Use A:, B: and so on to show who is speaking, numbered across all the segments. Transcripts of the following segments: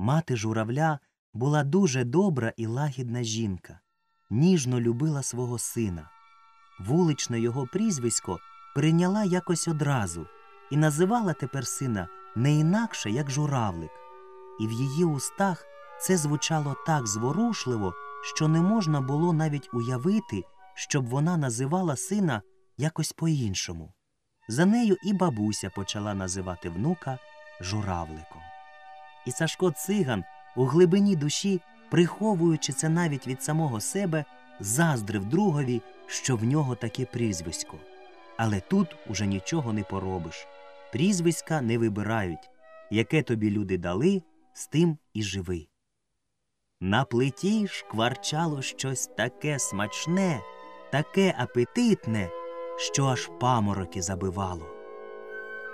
A: Мати журавля була дуже добра і лагідна жінка, ніжно любила свого сина. Вуличне його прізвисько прийняла якось одразу і називала тепер сина не інакше, як журавлик. І в її устах це звучало так зворушливо, що не можна було навіть уявити, щоб вона називала сина якось по-іншому. За нею і бабуся почала називати внука журавликом. І Сашко циган у глибині душі, приховуючи це навіть від самого себе, заздрив другові, що в нього таке прізвисько. Але тут уже нічого не поробиш. Прізвиська не вибирають. Яке тобі люди дали, з тим і живи. На плиті шкварчало щось таке смачне, таке апетитне, що аж памороки забивало.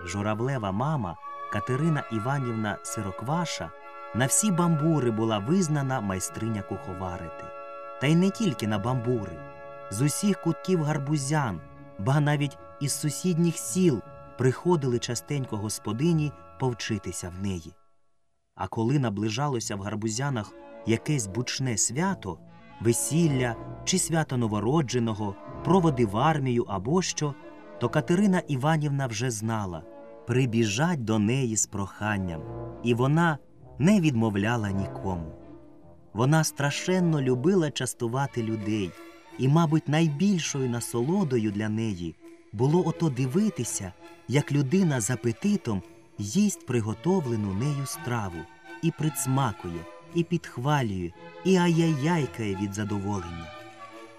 A: Журавлева мама Катерина Іванівна Сирокваша на всі бамбури була визнана майстриня куховарити. Та й не тільки на бамбури, з усіх кутків гарбузян, ба навіть із сусідніх сіл приходили частенько господині повчитися в неї. А коли наближалося в гарбузянах якесь бучне свято, весілля чи свято новородженого, проводи в армію або що, то Катерина Іванівна вже знала прибіжать до неї з проханням, і вона не відмовляла нікому. Вона страшенно любила частувати людей, і, мабуть, найбільшою насолодою для неї було ото дивитися, як людина з апетитом їсть приготовлену нею страву, і присмакує, і підхвалює, і аяяйкає від задоволення.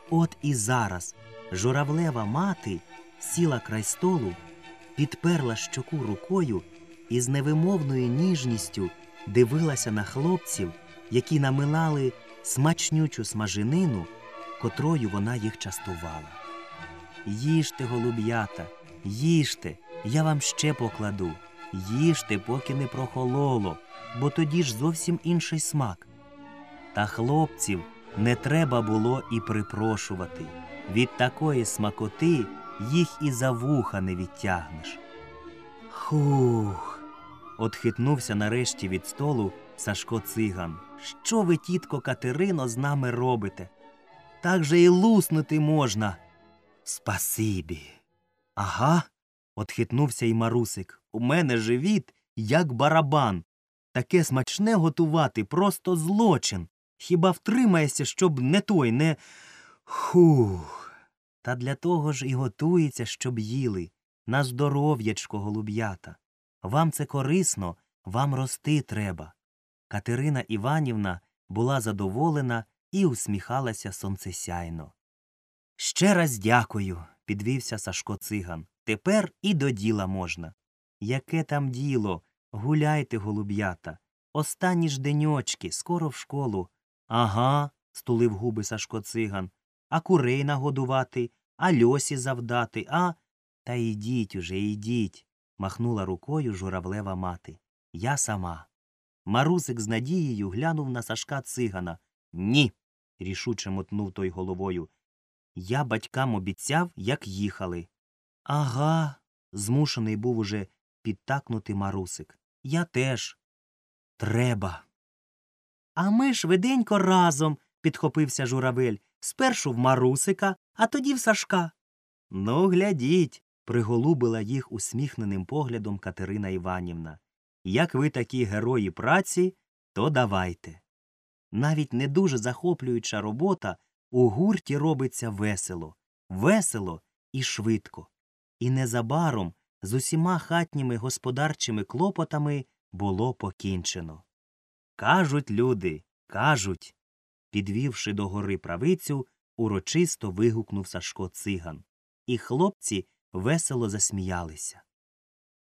A: От і зараз журавлева мати сіла край столу, підперла щоку рукою і з невимовною ніжністю дивилася на хлопців, які намилали смачнючу смаженину, котрою вона їх частувала. Їжте, голуб'ята, їжте, я вам ще покладу. Їжте, поки не прохололо, бо тоді ж зовсім інший смак. Та хлопців не треба було і припрошувати. Від такої смакоти їх і за вуха не відтягнеш. Хух. Отхитнувся нарешті від столу Сашко циган. Що ви, тітко Катерино, з нами робите? Так же і луснути можна. Спасибі. Ага. Отхитнувся й Марусик. У мене живіт, як барабан. Таке смачне готувати просто злочин. Хіба втримаєшся, щоб не той, не. Хух. Та для того ж і готується, щоб їли. На здоров'ячко, голуб'ята. Вам це корисно, вам рости треба. Катерина Іванівна була задоволена і усміхалася сонцесяйно. Ще раз дякую, підвівся Сашко циган. Тепер і до діла можна. Яке там діло? Гуляйте, голуб'ята. Останні ж деньочки, скоро в школу. Ага, стулив губи Сашко циган. А курей нагодувати, а льосі завдати, а. Та йдіть уже, йдіть. махнула рукою журавлева мати. Я сама. Марусик з надією глянув на Сашка цигана. Ні. рішуче мотнув той головою. Я батькам обіцяв, як їхали. Ага. змушений був уже підтакнути Марусик. Я теж. Треба. А ми швиденько разом, підхопився журавель. Спершу в Марусика, а тоді в Сашка. Ну, глядіть, приголубила їх усміхненим поглядом Катерина Іванівна. Як ви такі герої праці, то давайте. Навіть не дуже захоплююча робота у гурті робиться весело, весело і швидко. І незабаром з усіма хатніми господарчими клопотами було покінчено. Кажуть люди, кажуть. Підвівши до гори правицю, урочисто вигукнув Сашко циган. І хлопці весело засміялися.